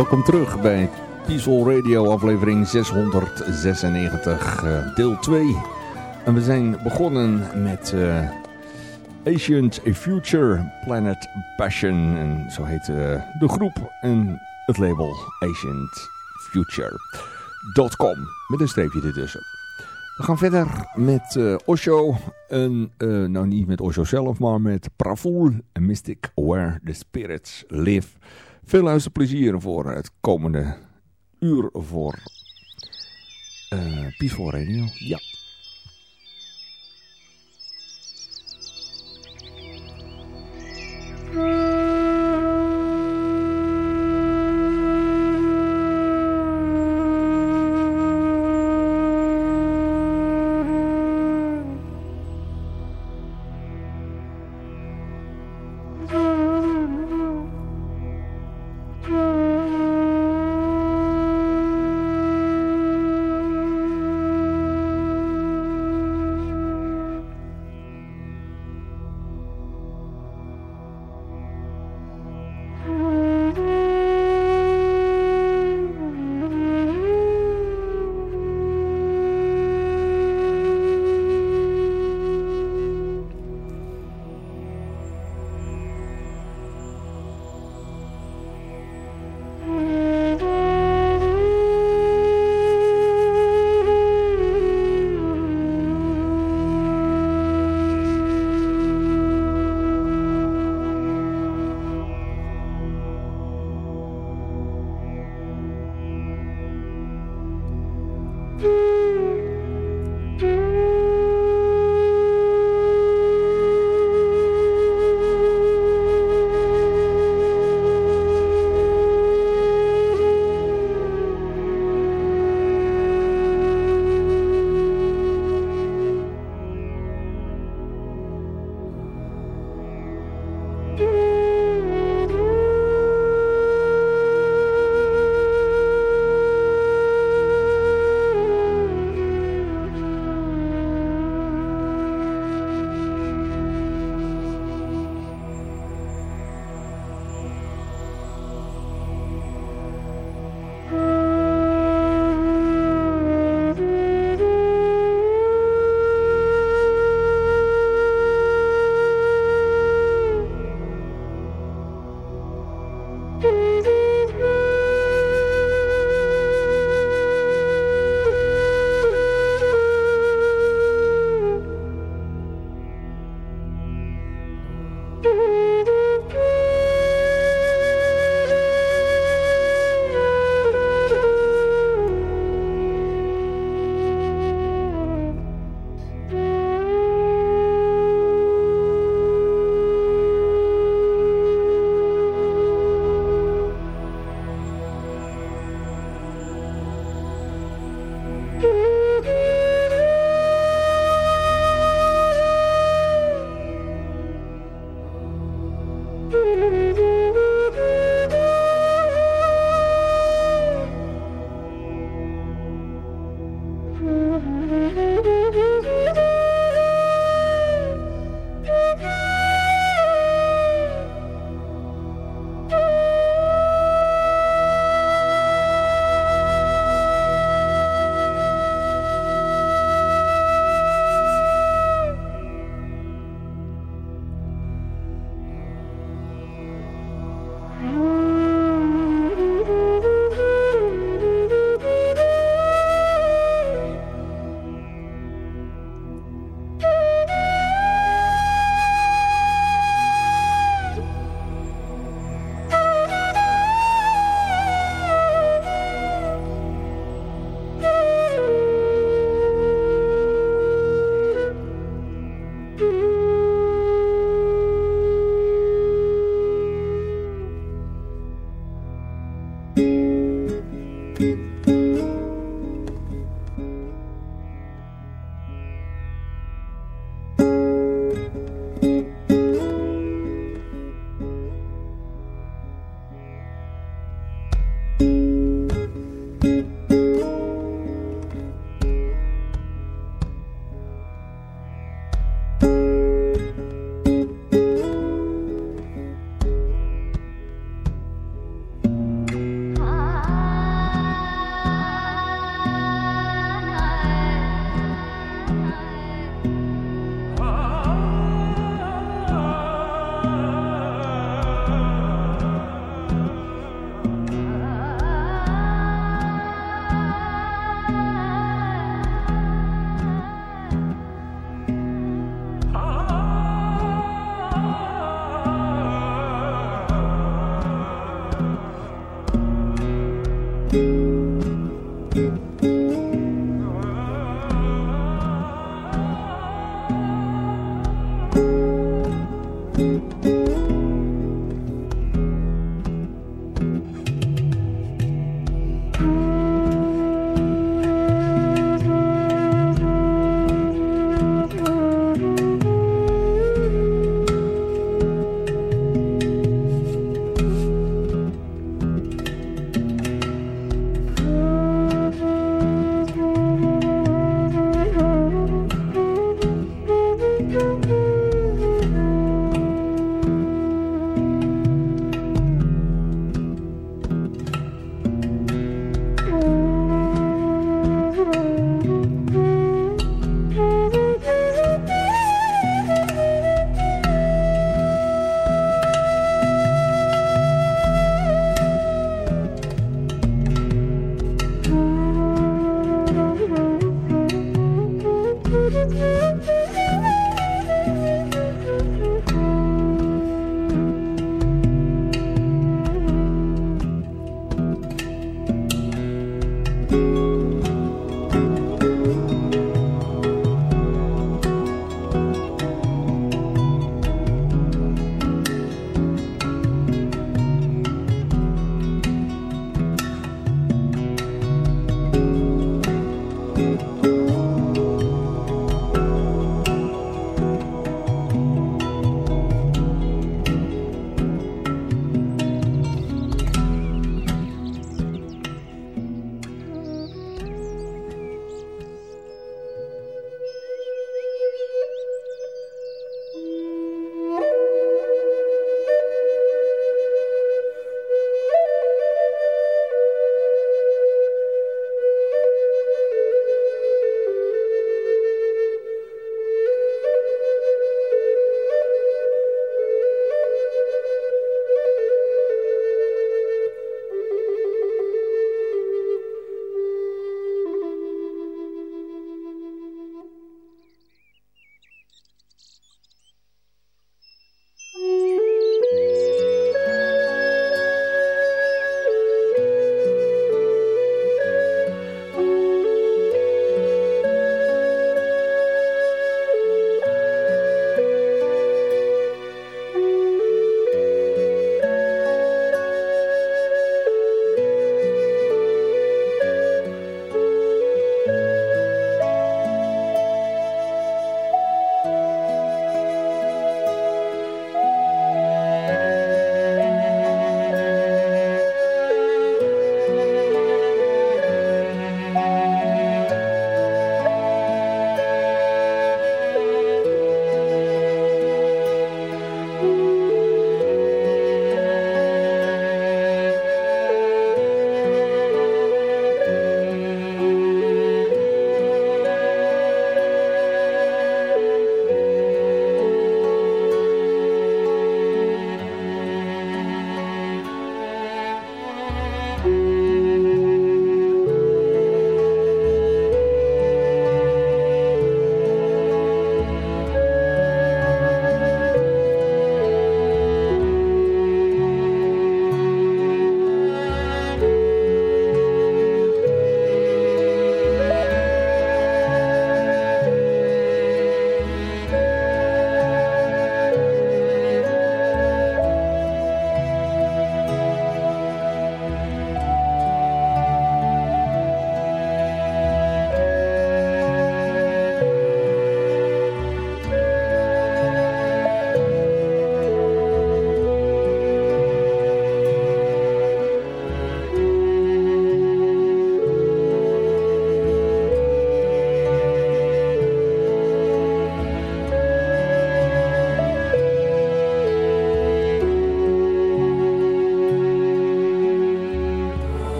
Welkom terug bij Peaceful Radio aflevering 696, uh, deel 2. En we zijn begonnen met uh, Ancient Future Planet Passion. En zo heet uh, de groep en het label ancientfuture.com. Met een streepje ertussen. We gaan verder met uh, Osho. En, nou niet met Osho zelf, maar met Pravul en Mystic Where the Spirits Live. Veel luisterplezier voor het komende uur voor uh, Peaceful Radio. Ja. Mm.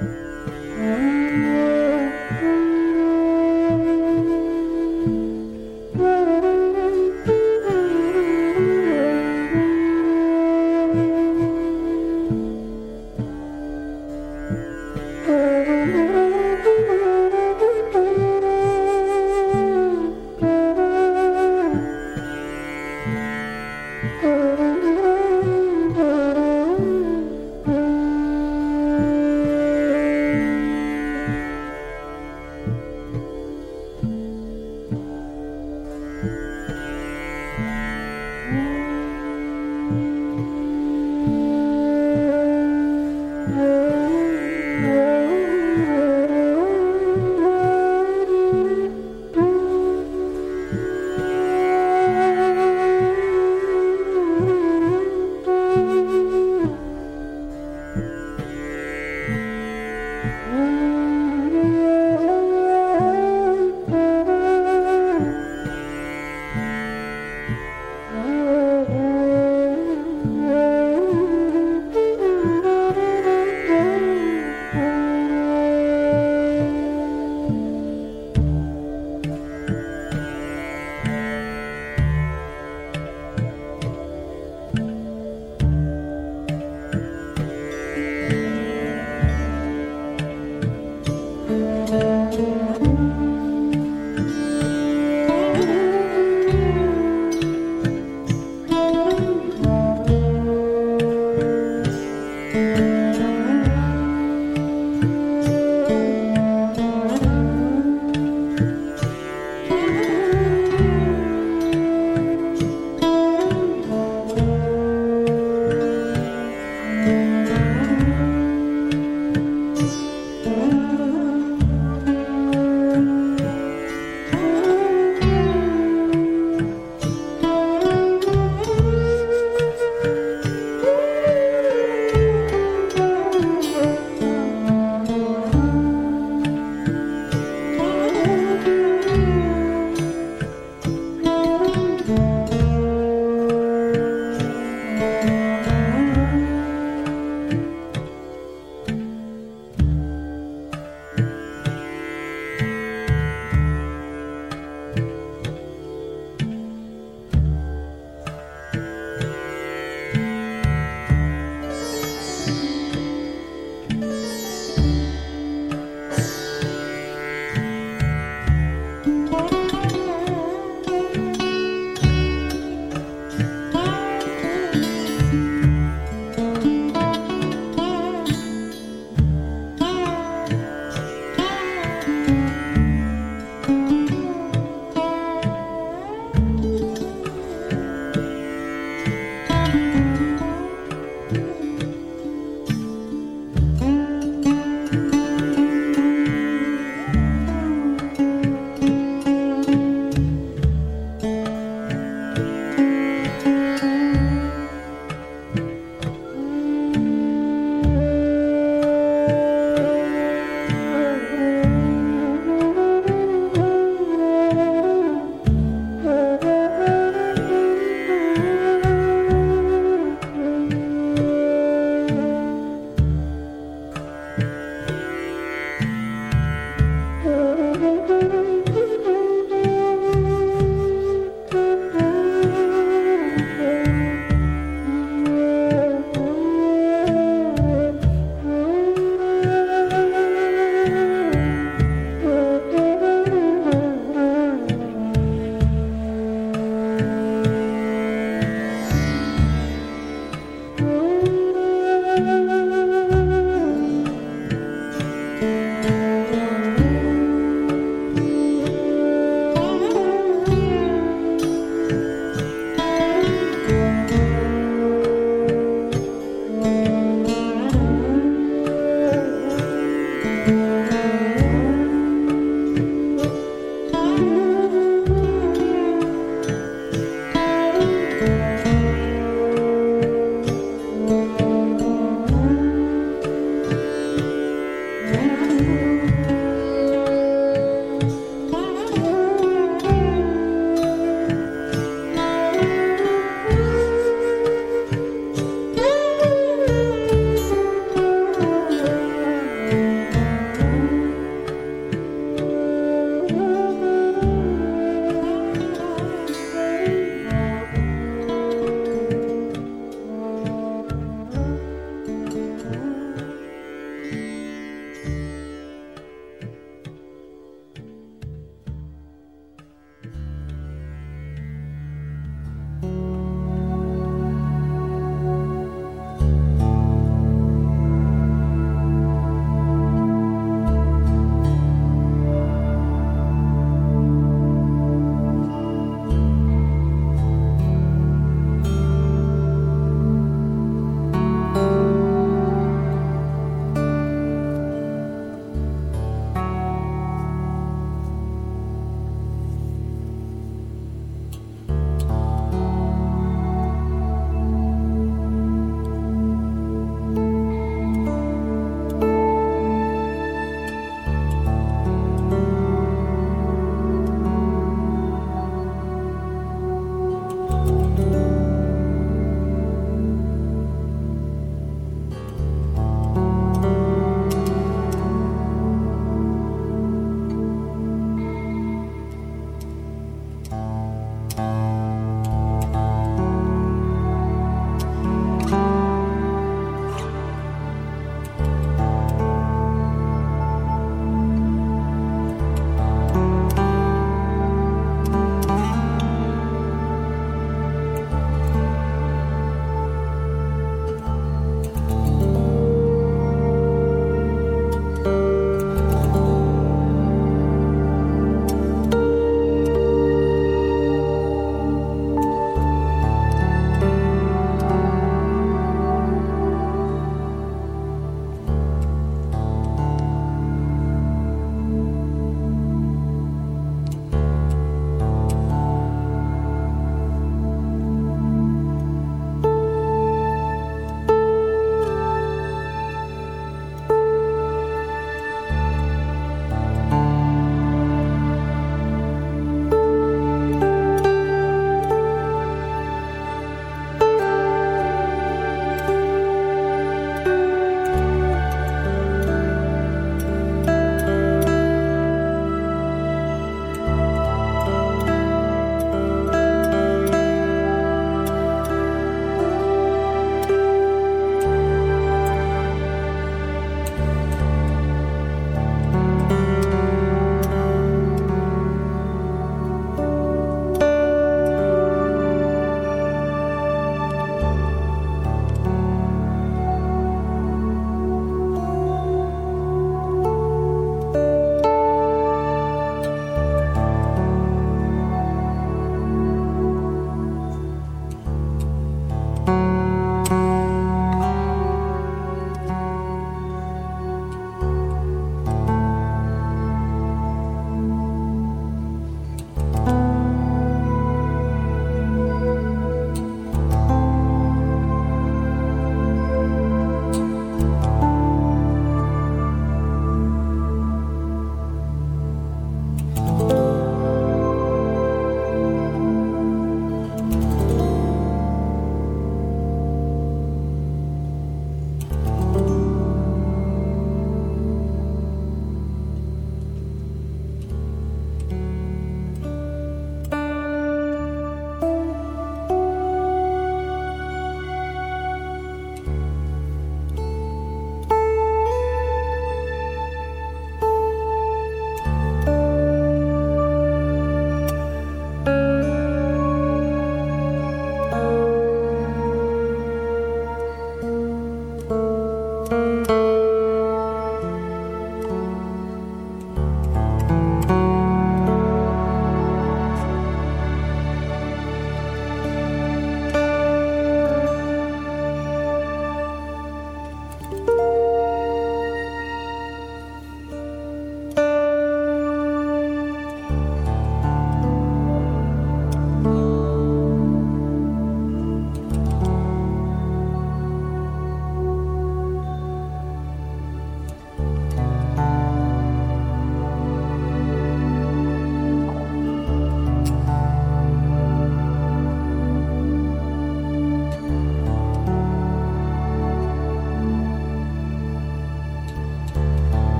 Mm-hmm.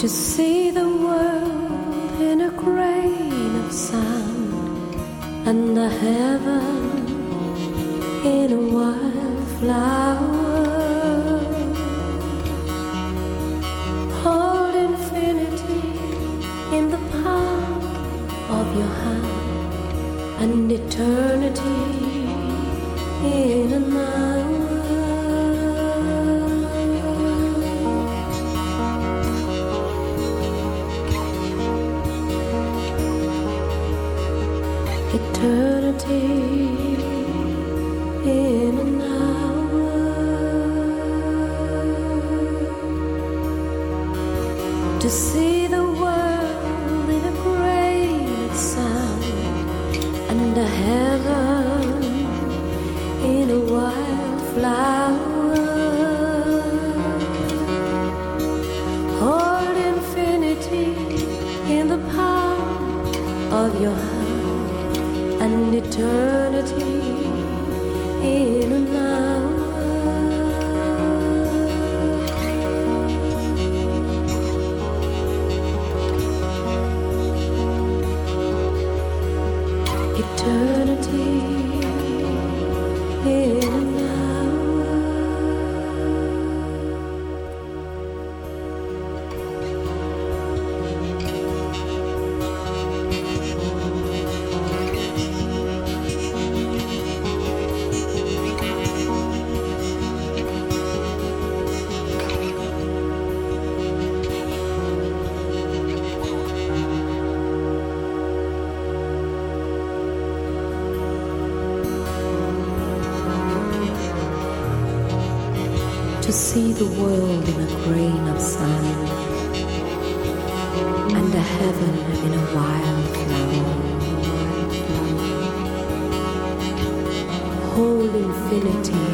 to see the world in a grain of sand and the heaven in a wildflower. Hold infinity in the palm of your hand and eternity in a mind. here. see the world in a grain of sand and the heaven in a wild flower. Whole infinity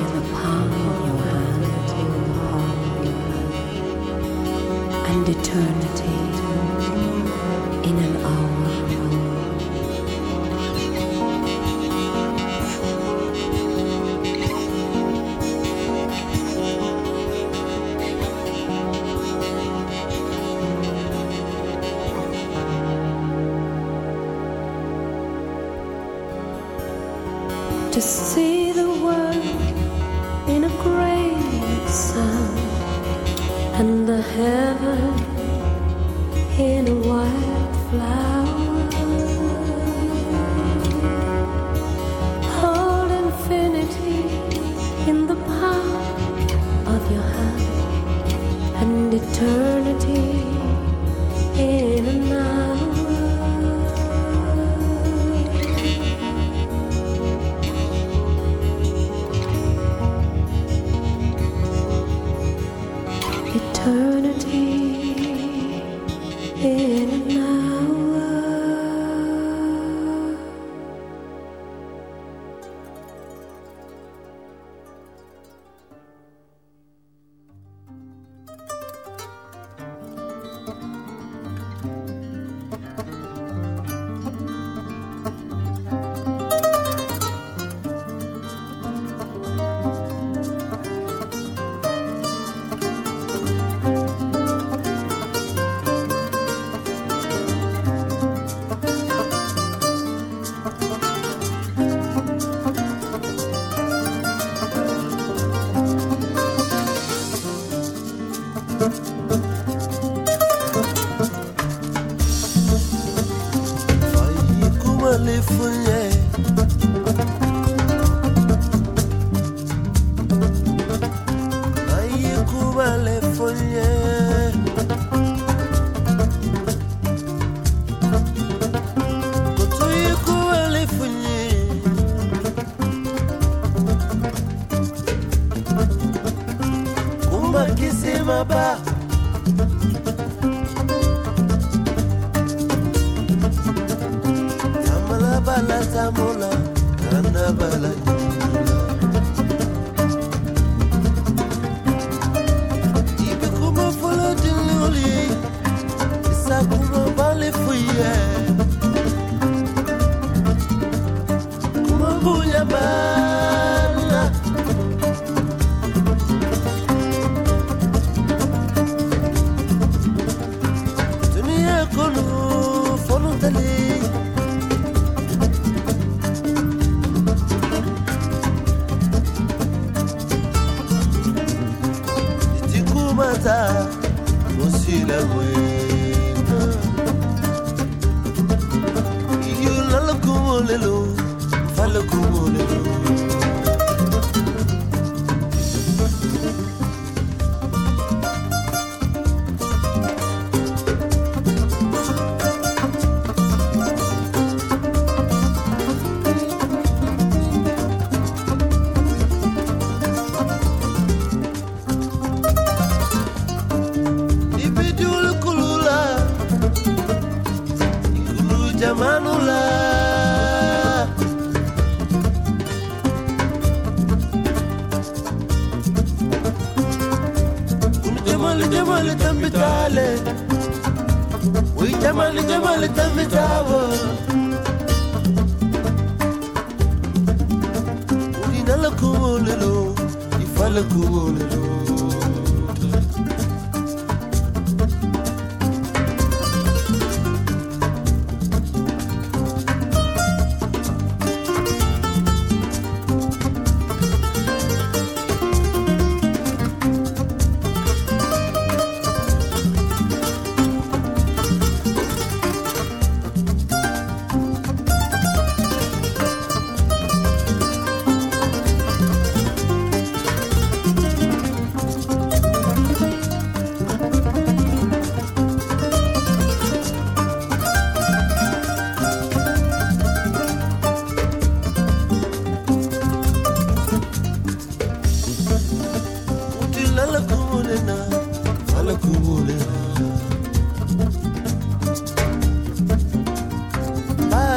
In my.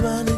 Esteban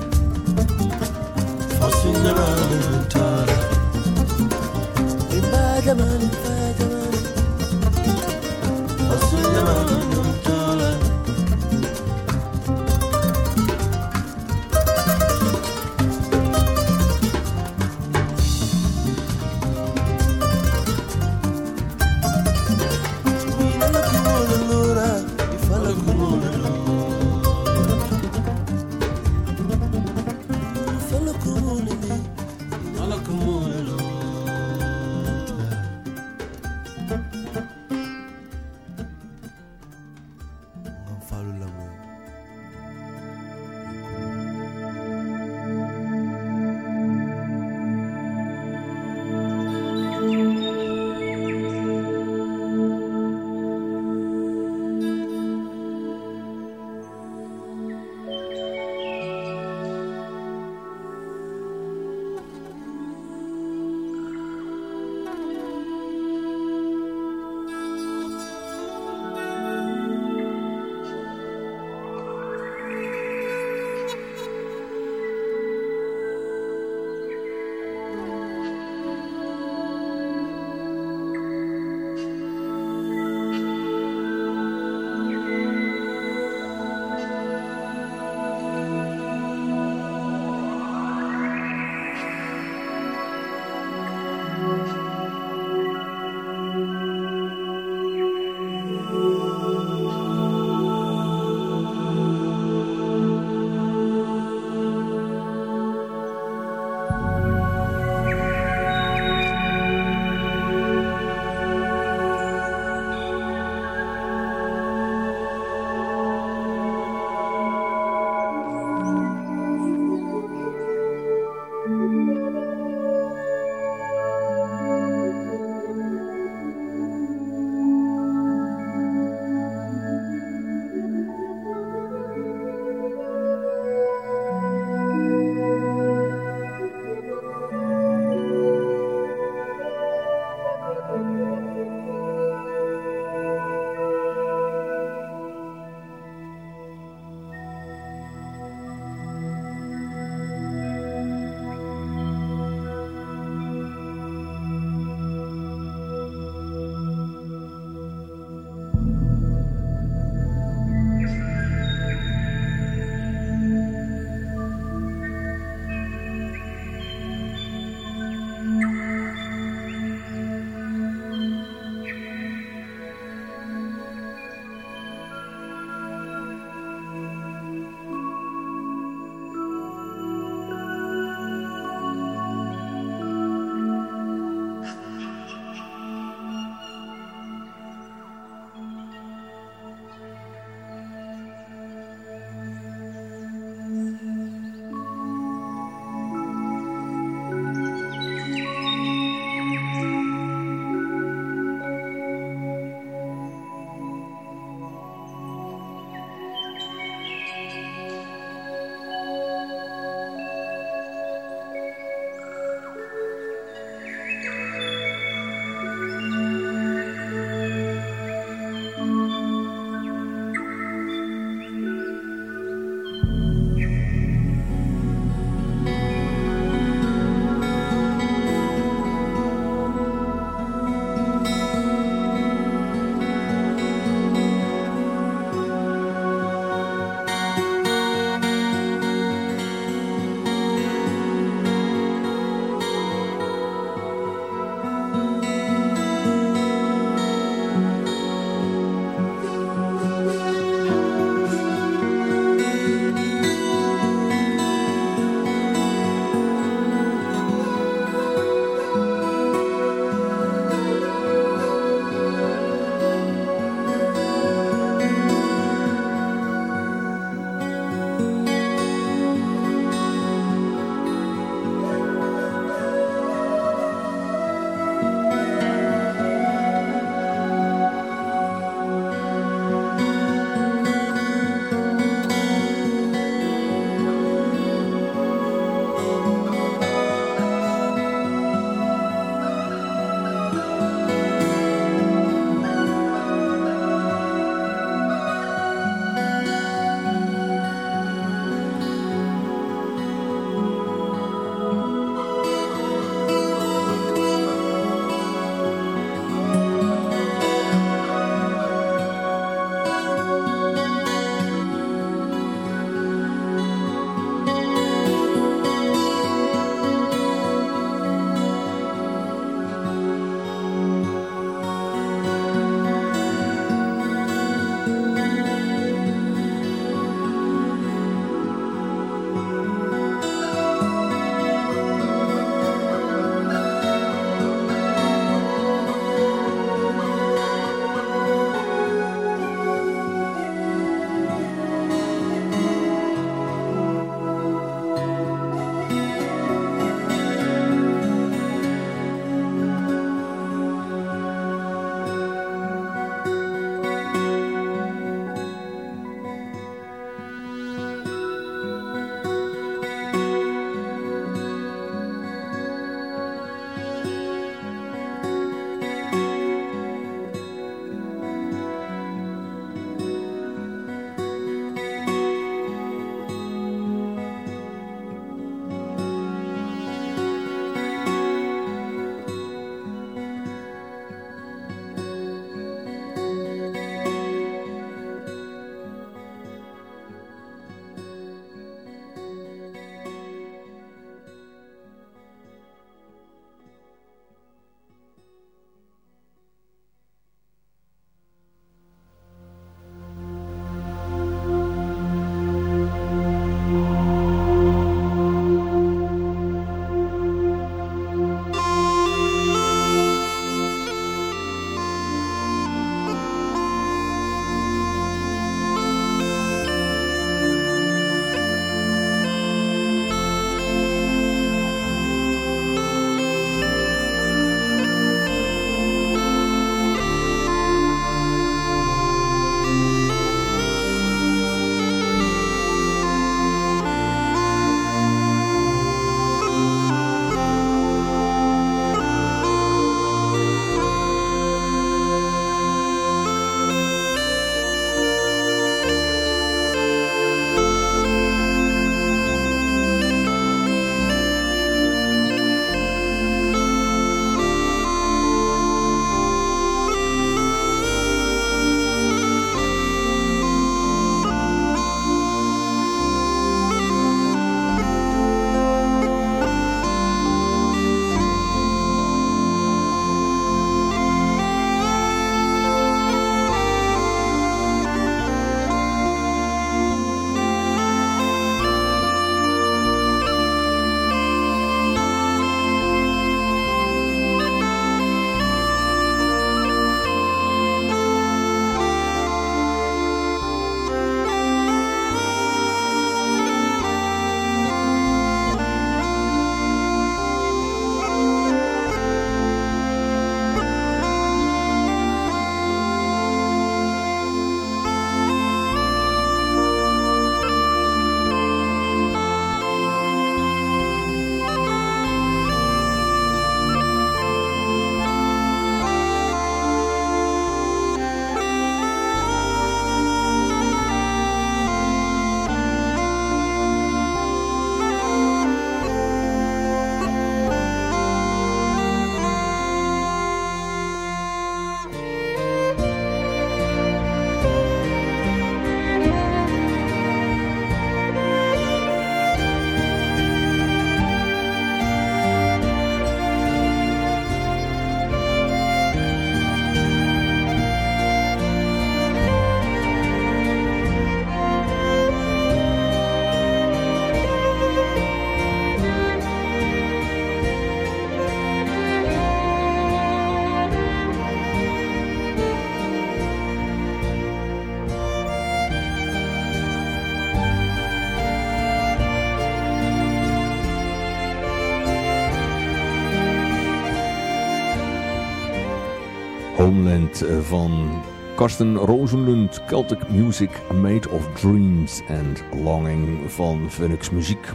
Homeland van Karsten Rosenlund, Celtic Music Made of Dreams and Longing van Phoenix Muziek.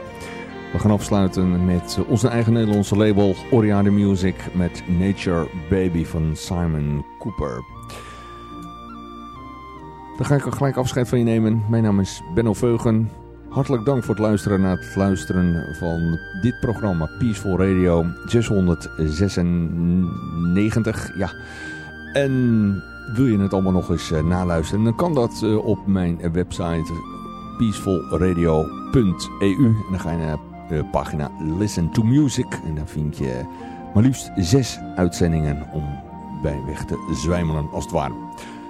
We gaan afsluiten met onze eigen Nederlandse label Oriade Music met Nature Baby van Simon Cooper. Dan ga ik gelijk afscheid van je nemen. Mijn naam is Benno Veugen. Hartelijk dank voor het luisteren naar het luisteren van dit programma Peaceful Radio 696. Ja. En wil je het allemaal nog eens uh, naluisteren, dan kan dat uh, op mijn website peacefulradio.eu. En dan ga je naar de pagina Listen to Music. En dan vind je maar liefst zes uitzendingen om bij weg te zwijmelen als het ware.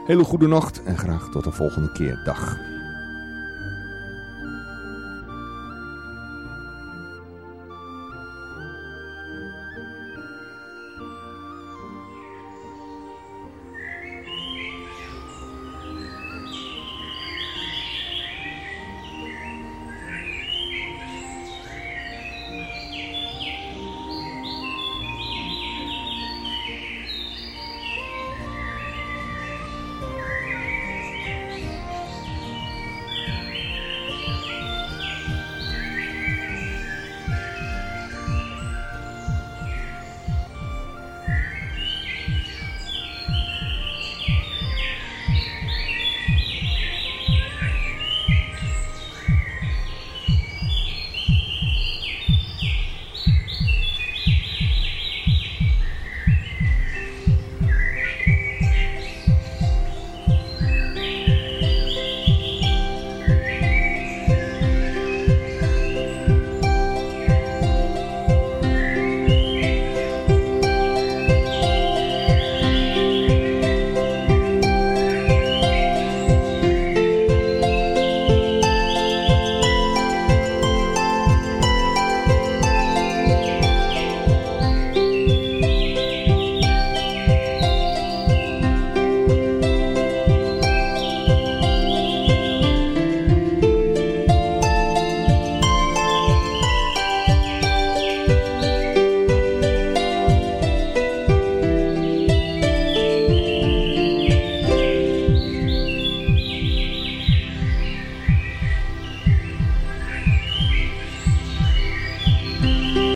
Hele goede nacht en graag tot de volgende keer. Dag.